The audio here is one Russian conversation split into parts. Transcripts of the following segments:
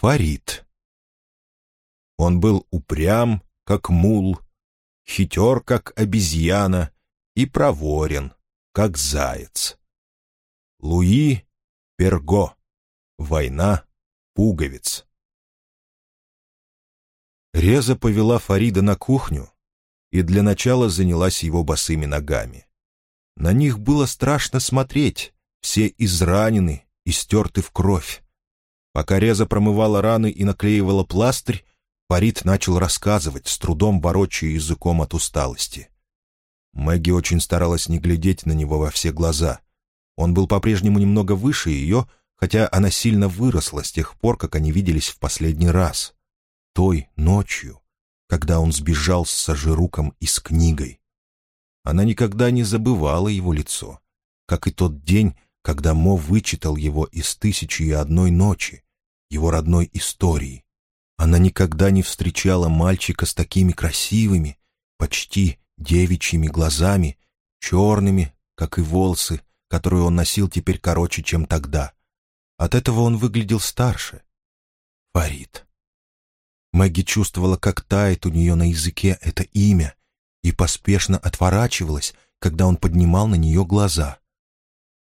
Фарид. Он был упрям, как мул, хитер, как обезьяна, и проворен, как заяц. Луи Перго. Война пуговиц. Реза повела Фарида на кухню и для начала занялась его босыми ногами. На них было страшно смотреть, все изранены и стерты в кровь. Пока Реза промывала раны и наклеивала пластырь, Фарид начал рассказывать, с трудом ворочая языком от усталости. Мэгги очень старалась не глядеть на него во все глаза. Он был по-прежнему немного выше ее, хотя она сильно выросла с тех пор, как они виделись в последний раз. Той ночью, когда он сбежал с Сажируком и с книгой. Она никогда не забывала его лицо, как и тот день, когда Мо вычитал его из «Тысячи и одной ночи», его родной истории. Она никогда не встречала мальчика с такими красивыми, почти девичьими глазами, черными, как и волосы, которые он носил теперь короче, чем тогда. От этого он выглядел старше. Фарид. Мэгги чувствовала, как тает у нее на языке это имя, и поспешно отворачивалась, когда он поднимал на нее глаза.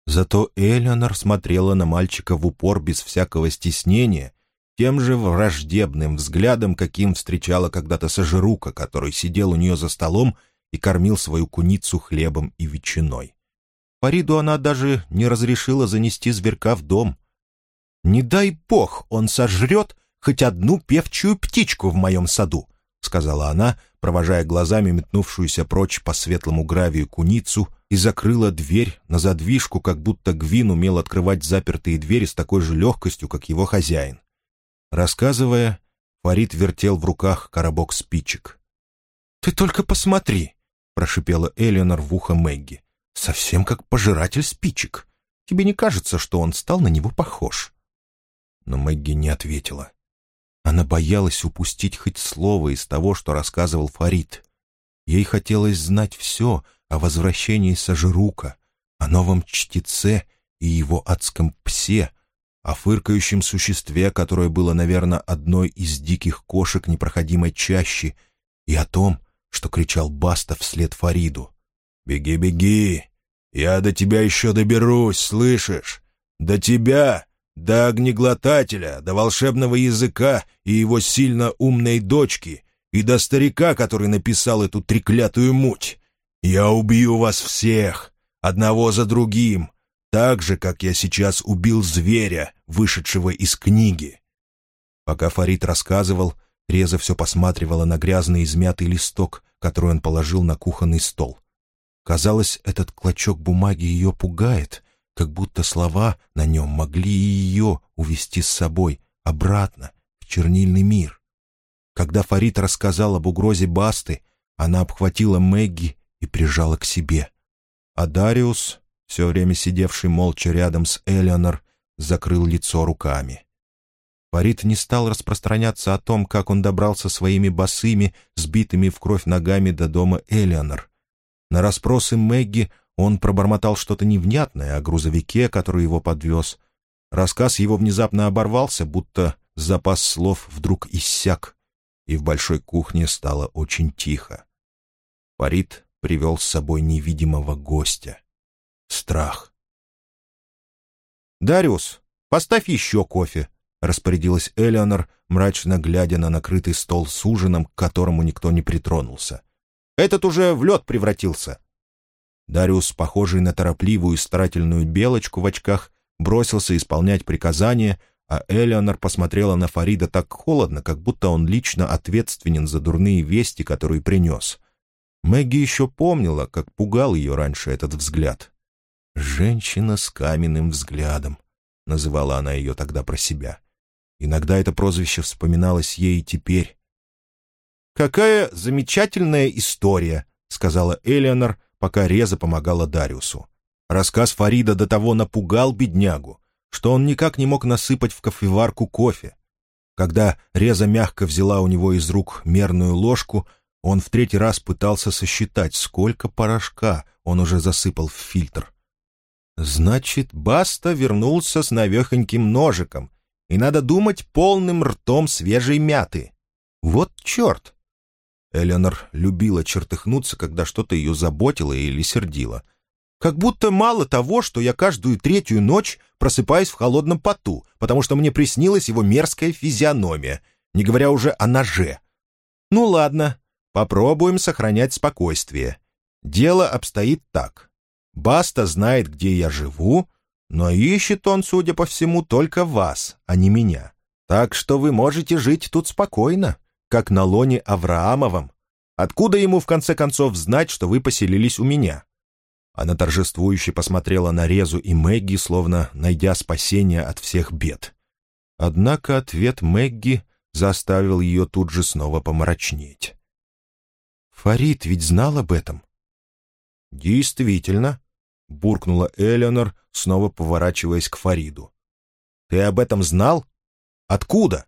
Зато Элеонор смотрела на мальчика в упор без всякого стеснения, тем же враждебным взглядом, каким встречала когда-то Сажирука, который сидел у нее за столом и кормил свою куницу хлебом и ветчиной. Фариду она даже не разрешила занести зверька в дом. «Не дай бог он сожрет хоть одну певчую птичку в моем саду», — сказала она, провожая глазами метнувшуюся прочь по светлому гравию куницу, и закрыла дверь на задвижку, как будто Гвин умел открывать запертые двери с такой же легкостью, как его хозяин. Рассказывая, Фарид вертел в руках коробок спичек. «Ты только посмотри!» — прошипела Элеонор в ухо Мэгги. «Совсем как пожиратель спичек. Тебе не кажется, что он стал на него похож?» Но Мэгги не ответила. Она боялась упустить хоть слово из того, что рассказывал Фарид. Ей хотелось знать все о возвращении Сажирука, о новом чтеце и его адском псе, о фыркающем существе, которое было, наверное, одной из диких кошек непроходимой чащи, и о том, что кричал Баста вслед Фариду. «Беги, беги! Я до тебя еще доберусь, слышишь? До тебя до огнеглотателя, до волшебного языка и его сильно умной дочки, и до старика, который написал эту треклятую муть. Я убью вас всех, одного за другим, так же, как я сейчас убил зверя, вышедшего из книги». Пока Фарид рассказывал, Реза все посматривала на грязный измятый листок, который он положил на кухонный стол. Казалось, этот клочок бумаги ее пугает, как будто слова на нем могли и ее увести с собой обратно в чернильный мир. Когда Фарид рассказал об угрозе Басты, она обхватила Мэгги и прижала к себе. А Дариус, все время сидевший молча рядом с Элеонор, закрыл лицо руками. Фарид не стал распространяться о том, как он добрался своими босыми, сбитыми в кровь ногами до дома Элеонор. На расспросы Мэгги он пробормотал что-то невнятное о грузовике, который его подвез. Рассказ его внезапно оборвался, будто запас слов вдруг иссяк, и в большой кухне стало очень тихо. Фарид привел с собой невидимого гостя. Страх. «Дариус, поставь еще кофе», — распорядилась Элеонор, мрачно глядя на накрытый стол с ужином, к которому никто не притронулся. «Этот уже в лед превратился». Дариус, похожий на торопливую старательную белочку в очках, бросился исполнять приказания, а Элеонор посмотрела на Фарида так холодно, как будто он лично ответственен за дурные вести, которые принес. Мэгги еще помнила, как пугал ее раньше этот взгляд. «Женщина с каменным взглядом», — называла она ее тогда про себя. Иногда это прозвище вспоминалось ей и теперь. «Какая замечательная история», — сказала Элеонор, пока Реза помогала Дариусу. Рассказ Фарида до того напугал беднягу, что он никак не мог насыпать в кофеварку кофе. Когда Реза мягко взяла у него из рук мерную ложку, он в третий раз пытался сосчитать, сколько порошка он уже засыпал в фильтр. Значит, Баста вернулся с навехоньким ножиком и надо думать полным ртом свежей мяты. Вот черт!» Эленор любила чертыхнуться, когда что-то ее заботило или сердило. «Как будто мало того, что я каждую третью ночь просыпаюсь в холодном поту, потому что мне приснилась его мерзкая физиономия, не говоря уже о ноже. Ну ладно, попробуем сохранять спокойствие. Дело обстоит так. Баста знает, где я живу, но ищет он, судя по всему, только вас, а не меня. Так что вы можете жить тут спокойно, как на лоне Авраамовом. Откуда ему, в конце концов, знать, что вы поселились у меня?» Она торжествующе посмотрела на Резу и Мэгги, словно найдя спасение от всех бед. Однако ответ Мэгги заставил ее тут же снова помрачнеть. «Фарид ведь знал об этом?» «Действительно», — буркнула Элеонор, снова поворачиваясь к Фариду. «Ты об этом знал? Откуда?»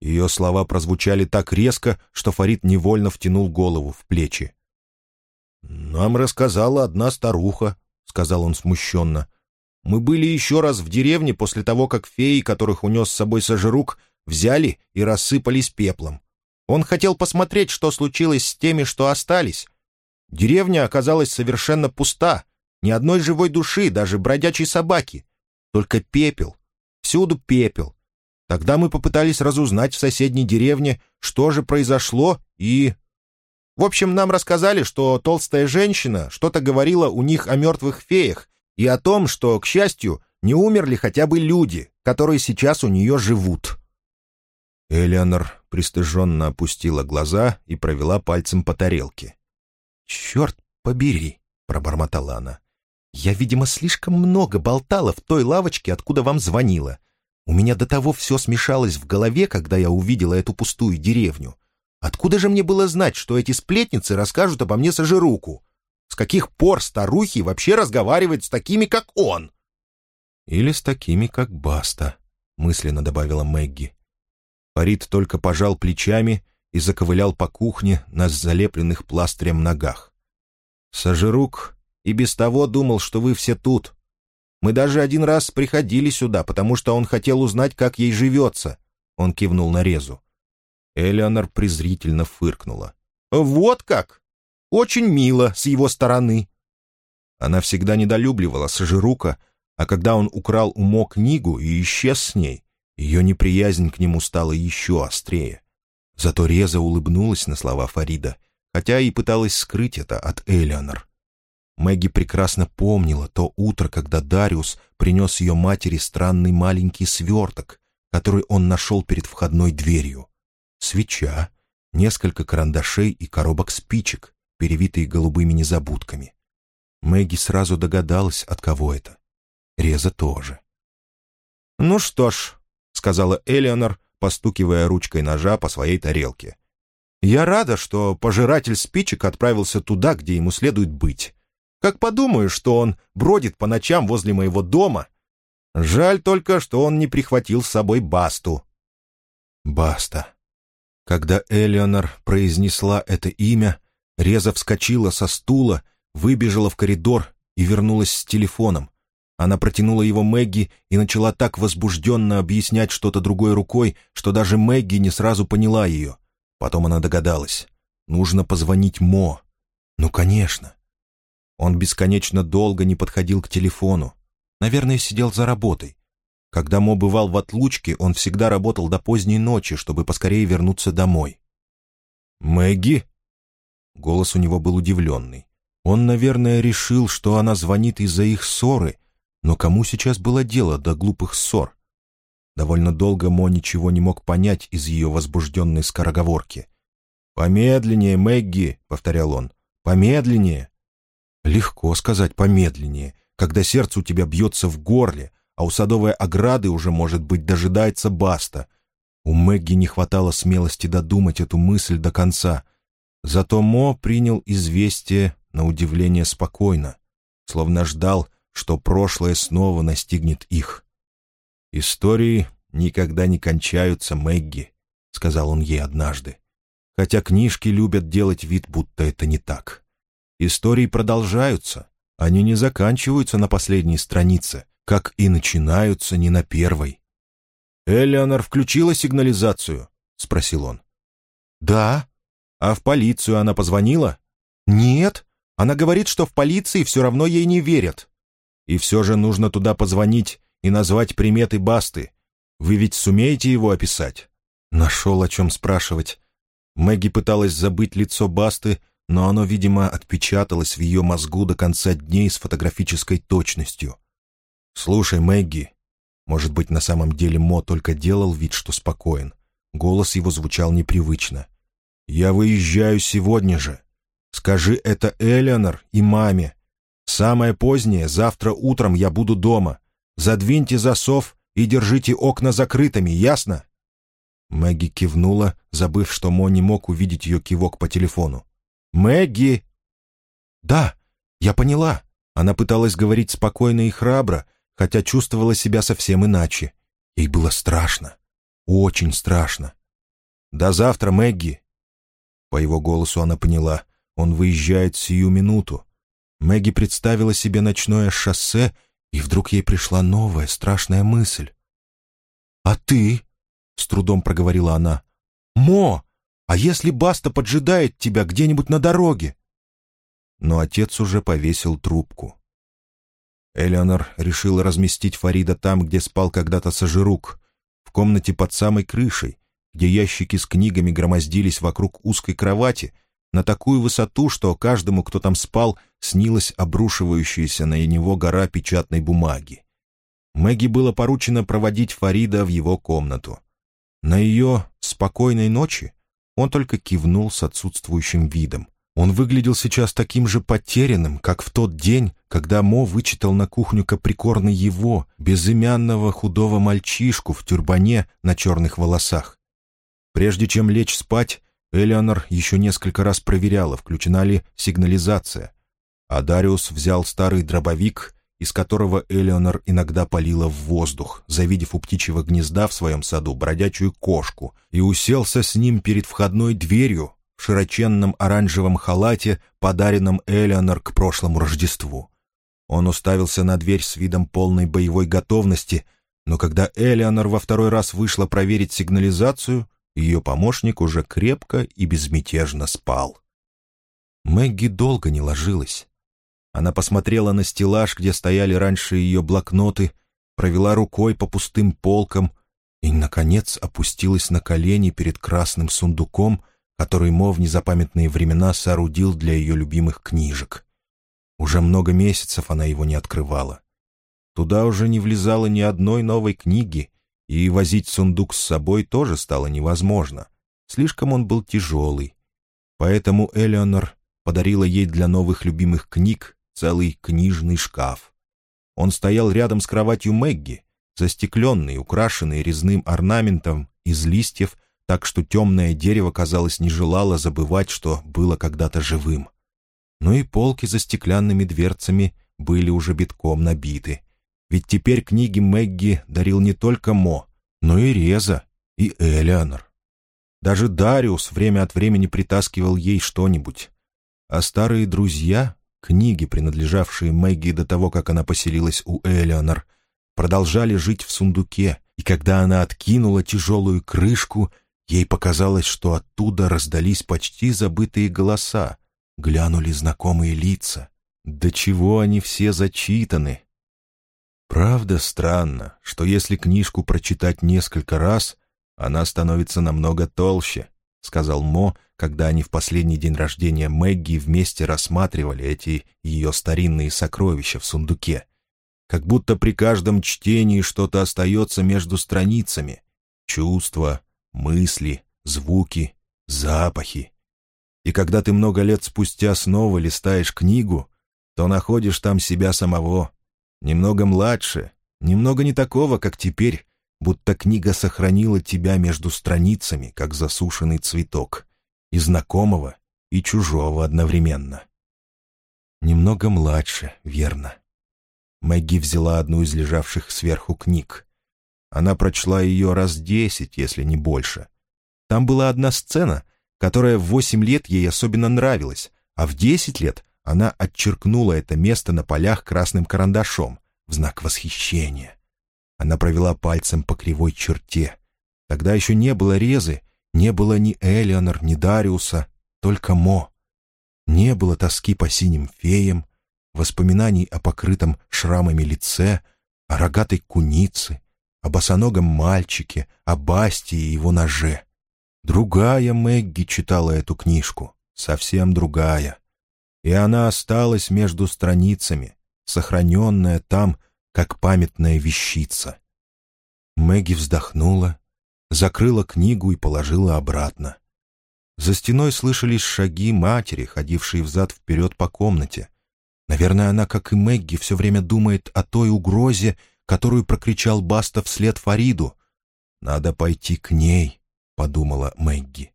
Ее слова прозвучали так резко, что Фарид невольно втянул голову в плечи. «Нам рассказала одна старуха», — сказал он смущенно. «Мы были еще раз в деревне после того, как феи, которых унес с собой Сожирук, взяли и рассыпались пеплом. Он хотел посмотреть, что случилось с теми, что остались. Деревня оказалась совершенно пуста, ни одной живой души, даже бродячей собаки. Только пепел. Всюду пепел. Тогда мы попытались разузнать в соседней деревне, что же произошло, и... В общем, нам рассказали, что толстая женщина что-то говорила у них о мертвых феях и о том, что, к счастью, не умерли хотя бы люди, которые сейчас у нее живут. Элеонор пристыженно опустила глаза и провела пальцем по тарелке. «Черт побери!» — пробормотала она. Я, видимо, слишком много болтала в той лавочке, откуда вам звонила. У меня до того все смешалось в голове, когда я увидела эту пустую деревню. Откуда же мне было знать, что эти сплетницы расскажут обо мне сожируку? С каких пор старухи вообще разговаривают с такими, как он? Или с такими, как Баста, мысленно добавила Мэгги. Фарид только пожал плечами и заковылял по кухне на залепленных пластырем ногах. Сожирук и без того думал, что вы все тут. Мы даже один раз приходили сюда, потому что он хотел узнать, как ей живется». Он кивнул на Резу. Элеонор презрительно фыркнула. «Вот как! Очень мило с его стороны!» Она всегда недолюбливала Сажирука, а когда он украл у Мо книгу и исчез с ней, ее неприязнь к нему стала еще острее. Зато Реза улыбнулась на слова Фарида, хотя и пыталась скрыть это от Элеонор. Мэгги прекрасно помнила то утро, когда Дариус принес ее матери странный маленький сверток, который он нашел перед входной дверью. Свеча, несколько карандашей и коробок спичек, перевитые голубыми незабудками. Мэгги сразу догадалась, от кого это. Реза тоже. «Ну что ж», — сказала Элеонор, постукивая ручкой ножа по своей тарелке. «Я рада, что пожиратель спичек отправился туда, где ему следует быть. Как подумаю, что он бродит по ночам возле моего дома. Жаль только, что он не прихватил с собой Басту». «Баста». Когда Элеонор произнесла это имя, Реза вскочила со стула, выбежала в коридор и вернулась с телефоном. Она протянула его Мэгги и начала так возбужденно объяснять что-то другой рукой, что даже Мэгги не сразу поняла ее. Потом она догадалась. Нужно позвонить Мо. Ну, конечно. Он бесконечно долго не подходил к телефону. Наверное, сидел за работой. Когда Мо бывал в отлучке, он всегда работал до поздней ночи, чтобы поскорее вернуться домой. «Мэгги?» Голос у него был удивленный. Он, наверное, решил, что она звонит из-за их ссоры, но кому сейчас было дело до глупых ссор? Довольно долго Мо ничего не мог понять из ее возбужденной скороговорки. «Помедленнее, Мэгги», — повторял он, — «помедленнее». Легко сказать помедленнее, когда сердце у тебя бьется в горле, а у садовой ограды уже, может быть, дожидается баста. У Мэгги не хватало смелости додумать эту мысль до конца. Зато Мо принял известие на удивление спокойно, словно ждал, что прошлое снова настигнет их. «Истории никогда не кончаются, Мэгги», — сказал он ей однажды, хотя книжки любят делать вид, будто это не так. Истории продолжаются, они не заканчиваются на последней странице, как и начинаются не на первой. «Элеонор включила сигнализацию?» — спросил он. «Да». «А в полицию она позвонила?» «Нет. Она говорит, что в полиции все равно ей не верят». «И все же нужно туда позвонить и назвать приметы Басты. Вы ведь сумеете его описать?» Нашел о чем спрашивать. Мэгги пыталась забыть лицо Басты, но оно, видимо, отпечаталось в ее мозгу до конца дней с фотографической точностью. «Слушай, Мэгги», может быть, на самом деле Мо только делал вид, что спокоен. Голос его звучал непривычно. «Я выезжаю сегодня же. Скажи это Элеонор и маме. Самое позднее, завтра утром я буду дома. Задвиньте засов и держите окна закрытыми, ясно?» Мэгги кивнула, забыв, что Мо не мог увидеть ее кивок по телефону. «Мэгги!» «Да, я поняла». Она пыталась говорить спокойно и храбро, хотя чувствовала себя совсем иначе. Ей было страшно. Очень страшно. «До завтра, Мэгги!» По его голосу она поняла. Он выезжает сию минуту. Мэгги представила себе ночное шоссе, и вдруг ей пришла новая страшная мысль. «А ты?» — с трудом проговорила она. «Мо, а если Баста поджидает тебя где-нибудь на дороге?» Но отец уже повесил трубку. Элеонор решила разместить Фарида там, где спал когда-то Сажирук, в комнате под самой крышей, где ящики с книгами громоздились вокруг узкой кровати, на такую высоту, что каждому, кто там спал, снилась обрушивающаяся на него гора печатной бумаги. Мэгги было поручено проводить Фарида в его комнату. На ее «спокойной ночи» Он только кивнул с отсутствующим видом. Он выглядел сейчас таким же потерянным, как в тот день, когда Мо вычитал на кухню каприкорный его, безымянного худого мальчишку в тюрбане на черных волосах. Прежде чем лечь спать, Элеонор еще несколько раз проверяла, включена ли сигнализация. А Дариус взял старый дробовик из которого Элеонор иногда палила в воздух, завидев у птичьего гнезда в своем саду бродячую кошку, и уселся с ним перед входной дверью в широченном оранжевом халате, подаренном Элеонор к прошлому Рождеству. Он уставился на дверь с видом полной боевой готовности, но когда Элеонор во второй раз вышла проверить сигнализацию, ее помощник уже крепко и безмятежно спал. Мэгги долго не ложилась. Она посмотрела на стеллаж, где стояли раньше ее блокноты, провела рукой по пустым полкам и, наконец, опустилась на колени перед красным сундуком, который Мо в незапамятные времена соорудил для ее любимых книжек. Уже много месяцев она его не открывала. Туда уже не влезало ни одной новой книги, и возить сундук с собой тоже стало невозможно. Слишком он был тяжелый. Поэтому Элеонор подарила ей для новых любимых книг целый книжный шкаф. Он стоял рядом с кроватью Мэгги, застекленный, украшенный резным орнаментом из листьев, так что темное дерево, казалось, не желало забывать, что было когда-то живым. Ну и полки за стеклянными дверцами были уже битком набиты. Ведь теперь книги Мэгги дарил не только Мо, но и Реза, и Элеонор. Даже Дариус время от времени притаскивал ей что-нибудь. А старые друзья Книги, принадлежавшие Мэгги до того, как она поселилась у Элеонор, продолжали жить в сундуке, и когда она откинула тяжелую крышку, ей показалось, что оттуда раздались почти забытые голоса, глянули знакомые лица. До чего они все зачитаны! Правда странно, что если книжку прочитать несколько раз, она становится намного толще, — сказал Мо, когда они в последний день рождения Мэгги вместе рассматривали эти ее старинные сокровища в сундуке. Как будто при каждом чтении что-то остается между страницами. Чувства, мысли, звуки, запахи. И когда ты много лет спустя снова листаешь книгу, то находишь там себя самого, немного младше, немного не такого, как теперь, будто книга сохранила тебя между страницами, как засушенный цветок и знакомого, и чужого одновременно. Немного младше, верно. Мэгги взяла одну из лежавших сверху книг. Она прочла ее раз десять, если не больше. Там была одна сцена, которая в восемь лет ей особенно нравилась, а в десять лет она отчеркнула это место на полях красным карандашом в знак восхищения. Она провела пальцем по кривой черте. Тогда еще не было резы, не было ни Элеонор, ни Дариуса, только Мо. Не было тоски по синим феям, воспоминаний о покрытом шрамами лице, о рогатой кунице, о босоногом мальчике, о Басте и его ноже. Другая Мэгги читала эту книжку, совсем другая. И она осталась между страницами, сохраненная там, как памятная вещица. Мэгги вздохнула, закрыла книгу и положила обратно. За стеной слышались шаги матери, ходившей взад-вперед по комнате. Наверное, она, как и Мэгги, все время думает о той угрозе, которую прокричал Баста вслед Фариду. «Надо пойти к ней», — подумала Мэгги.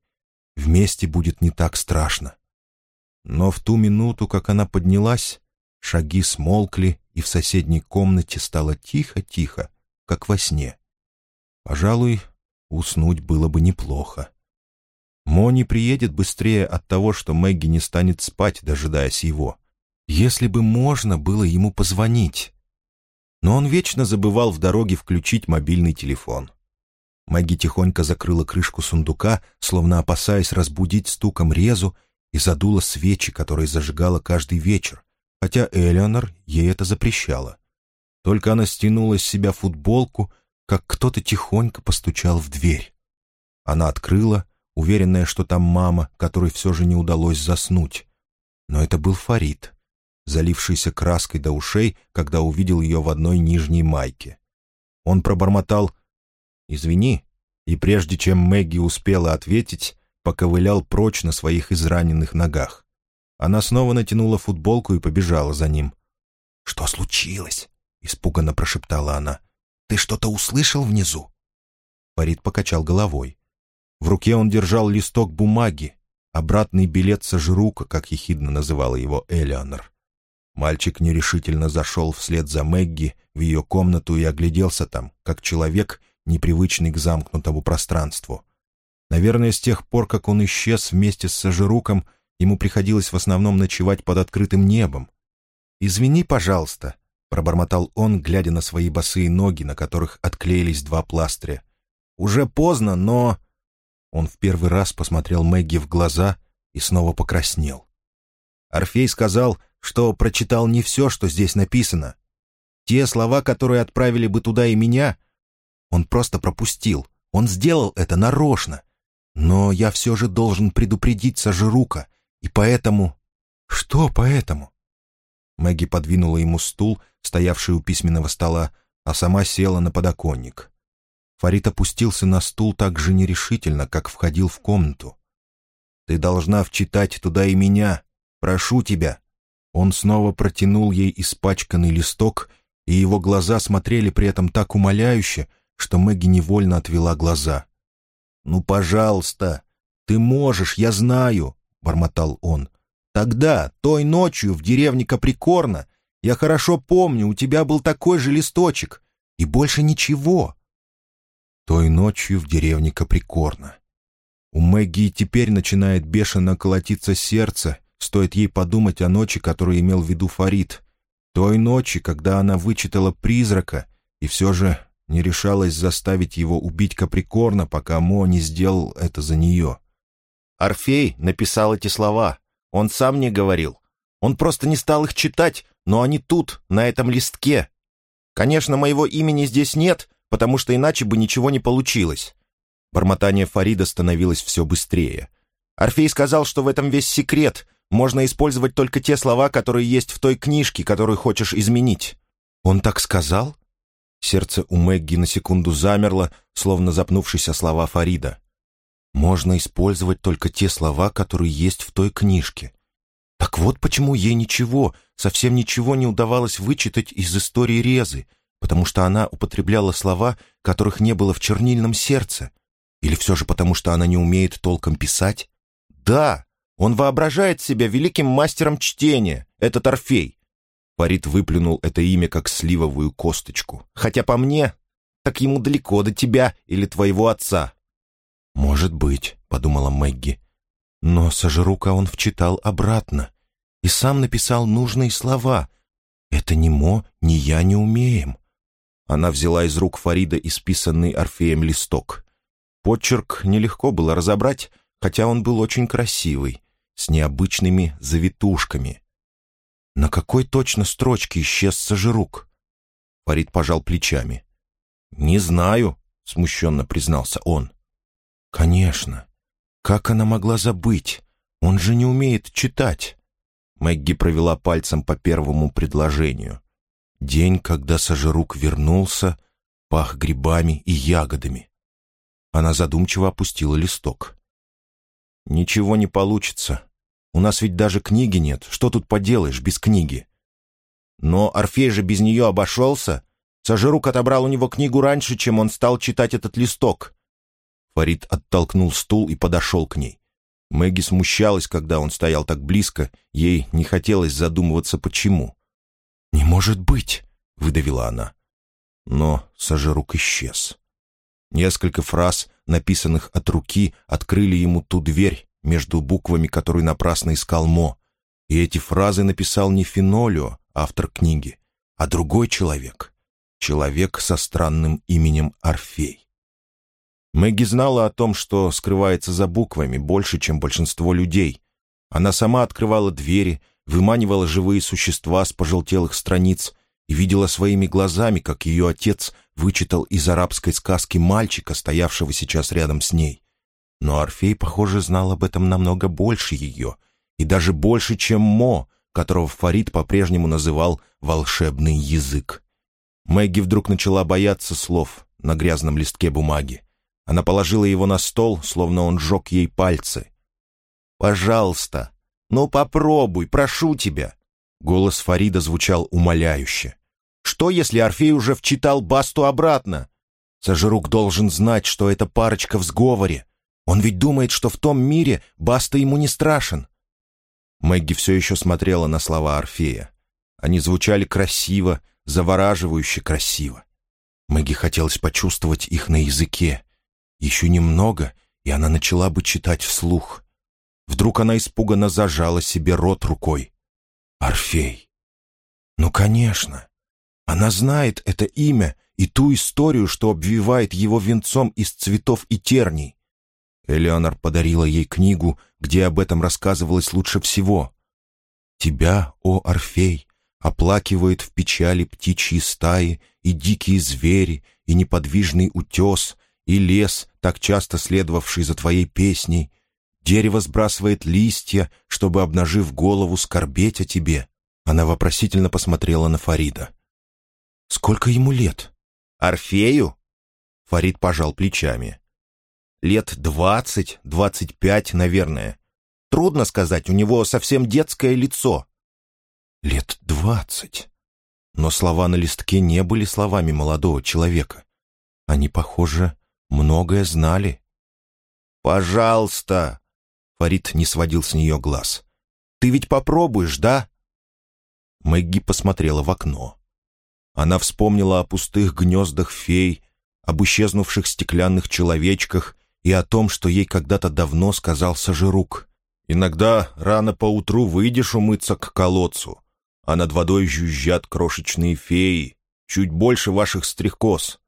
«Вместе будет не так страшно». Но в ту минуту, как она поднялась, шаги смолкли, и в соседней комнате стало тихо-тихо, как во сне. Пожалуй, уснуть было бы неплохо. Мо не приедет быстрее от того, что Мэгги не станет спать, дожидаясь его. Если бы можно было ему позвонить. Но он вечно забывал в дороге включить мобильный телефон. Мэгги тихонько закрыла крышку сундука, словно опасаясь разбудить стуком резу, и задула свечи, которые зажигала каждый вечер, хотя Элеонор ей это запрещала. Только она стянула с себя футболку, как кто-то тихонько постучал в дверь. Она открыла, уверенная, что там мама, которой все же не удалось заснуть. Но это был Фарид залившийся краской до ушей, когда увидел ее в одной нижней майке. Он пробормотал «Извини», и прежде чем Мэгги успела ответить, поковылял прочь на своих израненных ногах. Она снова натянула футболку и побежала за ним. «Что случилось?» — испуганно прошептала она. «Ты что-то услышал внизу?» Фарид покачал головой. В руке он держал листок бумаги, обратный билет сожрука, как ехидно называла его Элеонор. Мальчик нерешительно зашел вслед за Мэгги в ее комнату и огляделся там, как человек, непривычный к замкнутому пространству. Наверное, с тех пор, как он исчез вместе с Сажируком, ему приходилось в основном ночевать под открытым небом. «Извини, пожалуйста», — пробормотал он, глядя на свои босые ноги, на которых отклеились два пластыря. «Уже поздно, но...» Он в первый раз посмотрел Мэгги в глаза и снова покраснел. Орфей сказал, что прочитал не все, что здесь написано. Те слова, которые отправили бы туда и меня, он просто пропустил. Он сделал это нарочно. Но я все же должен предупредить Сажирука, и поэтому... Что поэтому? Мэгги подвинула ему стул, стоявший у письменного стола, а сама села на подоконник. Фарид опустился на стул так же нерешительно, как входил в комнату. «Ты должна вчитать туда и меня. Прошу тебя. Он снова протянул ей испачканный листок, и его глаза смотрели при этом так умоляюще, что Мэгги невольно отвела глаза. «Ну, пожалуйста, ты можешь, я знаю», — бормотал он. «Тогда, той ночью в деревне Каприкорна, я хорошо помню, у тебя был такой же листочек, и больше ничего». Той ночью в деревне Каприкорна. У Мэгги теперь начинает бешено колотиться сердце, Стоит ей подумать о ночи, которую имел в виду Фарид. Той ночи, когда она вычитала призрака и все же не решалась заставить его убить Каприкорна, пока Мо не сделал это за нее. Орфей написал эти слова. Он сам не говорил. Он просто не стал их читать, но они тут, на этом листке. Конечно, моего имени здесь нет, потому что иначе бы ничего не получилось. Бормотание Фарида становилось все быстрее. Орфей сказал, что в этом весь секрет, можно использовать только те слова, которые есть в той книжке, которую хочешь изменить». «Он так сказал?» Сердце у Мэгги на секунду замерло, словно запнувшись о слова Фарида. «Можно использовать только те слова, которые есть в той книжке». Так вот почему ей ничего, совсем ничего не удавалось вычитать из истории Резы, потому что она употребляла слова, которых не было в чернильном сердце. Или все же потому, что она не умеет толком писать? Да, он воображает себя великим мастером чтения, этот Орфей. Фарид выплюнул это имя как сливовую косточку. Хотя по мне, так ему далеко до тебя или твоего отца. «Может быть», — подумала Мэгги. Но Сожрука он вчитал обратно и сам написал нужные слова. «Это ни Мо, ни я не умеем». Она взяла из рук Фарида исписанный Орфеем листок. Подчерк нелегко было разобрать, хотя он был очень красивый, с необычными завитушками. На какой точно строчке исчез Сажирук? Фарид пожал плечами. «Не знаю», — смущенно признался он. «Конечно. Как она могла забыть? Он же не умеет читать». Мэгги провела пальцем по первому предложению. День, когда Сажирук вернулся, пах грибами и ягодами. Она задумчиво опустила листок. «Ничего не получится. У нас ведь даже книги нет. Что тут поделаешь без книги?» «Но Орфей же без нее обошелся. Сажирук отобрал у него книгу раньше, чем он стал читать этот листок». Фарид оттолкнул стул и подошел к ней. Мэгги смущалась, когда он стоял так близко, ей не хотелось задумываться, почему. «Не может быть!» — выдавила она. Но Сажерук исчез. Несколько фраз, написанных от руки, открыли ему ту дверь между буквами, которую напрасно искал Мо. И эти фразы написал не Фенолио, автор книги, а другой человек. Человек со странным именем Орфей. Мэгги знала о том, что скрывается за буквами, больше, чем большинство людей. Она сама открывала двери, выманивала живые существа с пожелтелых страниц и видела своими глазами, как ее отец вычитал из арабской сказки мальчика, стоявшего сейчас рядом с ней. Но Орфей, похоже, знал об этом намного больше ее, и даже больше, чем Мо, которого Фарид по-прежнему называл «волшебный язык». Мэгги вдруг начала бояться слов на грязном листке бумаги. Она положила его на стол, словно он сжег ей пальцы. «Пожалуйста, ну попробуй, прошу тебя!» Голос Фарида звучал умоляюще. «Что, если Орфей уже вчитал Басту обратно? Сажирук должен знать, что эта парочка в сговоре. Он ведь думает, что в том мире Баста ему не страшен». Мэгги все еще смотрела на слова Орфея. Они звучали красиво, завораживающе красиво. Мэгги хотелось почувствовать их на языке. Еще немного, и она начала бы читать вслух. Вдруг она испуганно зажала себе рот рукой. Орфей. Ну, конечно. Она знает это имя и ту историю, что обвивает его венцом из цветов и терний. Элеонор подарила ей книгу, где об этом рассказывалось лучше всего. «Тебя, о Орфей, оплакивает в печали птичьи стаи и дикие звери, и неподвижный утес, и лес, так часто следовавший за твоей песней, Дерево сбрасывает листья, чтобы, обнажив голову, скорбеть о тебе. Она вопросительно посмотрела на Фарида. «Сколько ему лет?» «Орфею?» Фарид пожал плечами. «Лет двадцать, двадцать пять, наверное. Трудно сказать, у него совсем детское лицо». «Лет двадцать». Но слова на листке не были словами молодого человека. Они, похоже, многое знали. «Пожалуйста!» Фарид не сводил с нее глаз. «Ты ведь попробуешь, да?» Мэгги посмотрела в окно. Она вспомнила о пустых гнездах фей, об исчезнувших стеклянных человечках и о том, что ей когда-то давно сказал Сажирук. «Иногда рано поутру выйдешь умыться к колодцу, а над водой жужжат крошечные феи, чуть больше ваших стрекоз,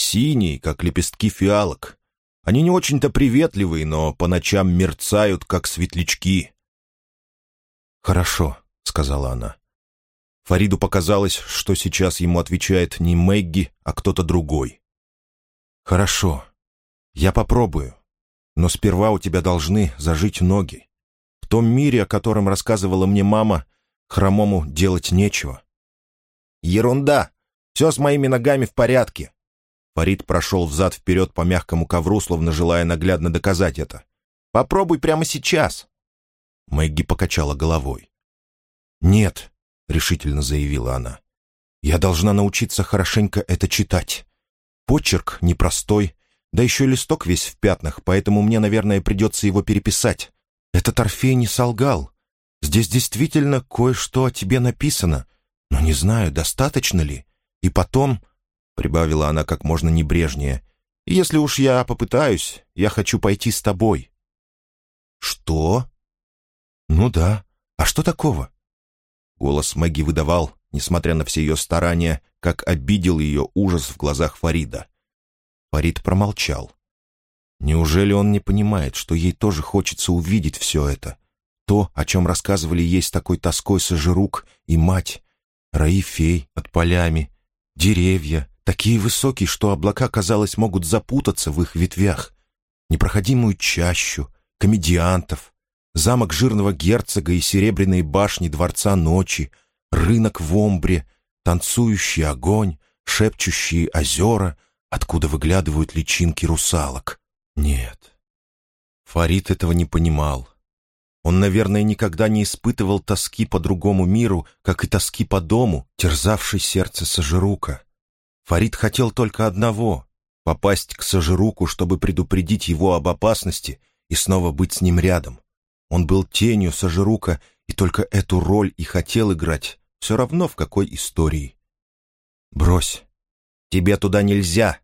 синие, как лепестки фиалок, они не очень-то приветливые, но по ночам мерцают, как светлячки». «Хорошо», — сказала она. Фариду показалось, что сейчас ему отвечает не Мэгги, а кто-то другой. «Хорошо. Я попробую. Но сперва у тебя должны зажить ноги. В том мире, о котором рассказывала мне мама, хромому делать нечего». «Ерунда! Все с моими ногами в порядке. Фарид прошел взад-вперед по мягкому ковру, словно желая наглядно доказать это. «Попробуй прямо сейчас!» Мэгги покачала головой. «Нет», — решительно заявила она. «Я должна научиться хорошенько это читать. Почерк непростой, да еще листок весь в пятнах, поэтому мне, наверное, придется его переписать. Этот Орфей не солгал. Здесь действительно кое-что о тебе написано, но не знаю, достаточно ли. И потом прибавила она как можно небрежнее. «Если уж я попытаюсь, я хочу пойти с тобой». «Что?» «Ну да. А что такого?» Голос Мэгги выдавал, несмотря на все ее старания, как обидел ее ужас в глазах Фарида. Фарид промолчал. Неужели он не понимает, что ей тоже хочется увидеть все это? То, о чем рассказывали ей с такой тоской Сожирук и мать. Раи фей под полями, деревья, такие высокие, что облака, казалось, могут запутаться в их ветвях. Непроходимую чащу, комедиантов, замок жирного герцога и серебряные башни Дворца Ночи, рынок в Омбре, танцующий огонь, шепчущие озера, откуда выглядывают личинки русалок. Нет, Фарид этого не понимал. Он, наверное, никогда не испытывал тоски по другому миру, как и тоски по дому, терзавшей сердце Сажирука. Фарид хотел только одного — попасть к Сажируку, чтобы предупредить его об опасности и снова быть с ним рядом. Он был тенью Сажирука, и только эту роль и хотел играть, все равно в какой истории. «Брось. Тебе туда нельзя!»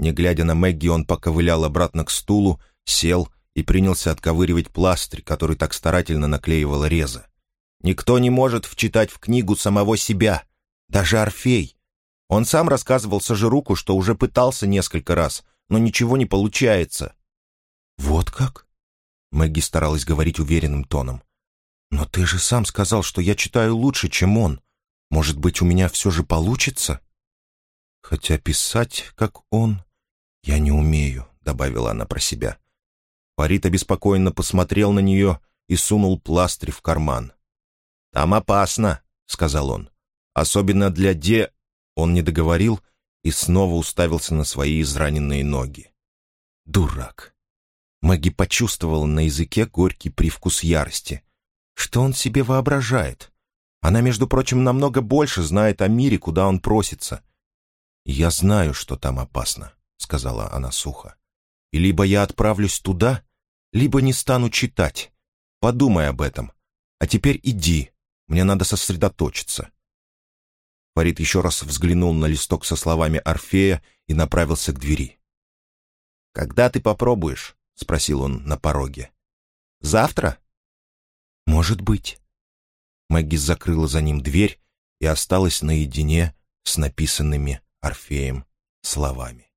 Не глядя на Мэгги, он поковылял обратно к стулу, сел и принялся отковыривать пластырь, который так старательно наклеивала Реза. «Никто не может вчитать в книгу самого себя, даже Орфей. Он сам рассказывал Сажируку, что уже пытался несколько раз, но ничего не получается». «Вот как?» Мэгги старалась говорить уверенным тоном. «Но ты же сам сказал, что я читаю лучше, чем он. Может быть, у меня все же получится?» «Хотя писать, как он, я не умею», — добавила она про себя. Фарид обеспокоенно посмотрел на нее и сунул пластырь в карман. «Там опасно», — сказал он. «Особенно для де...» Он не договорил и снова уставился на свои израненные ноги. «Дурак!» Мэгги почувствовала на языке горький привкус ярости. Что он себе воображает? Она, между прочим, намного больше знает о мире, куда он просится. «Я знаю, что там опасно», — сказала она сухо. «И либо я отправлюсь туда, либо не стану читать. Подумай об этом. А теперь иди, мне надо сосредоточиться». Фарид еще раз взглянул на листок со словами Орфея и направился к двери. «Когда ты попробуешь?» — спросил он на пороге. «Завтра?» «Может быть». Мэгги закрыла за ним дверь и осталась наедине с написанными Орфеем словами.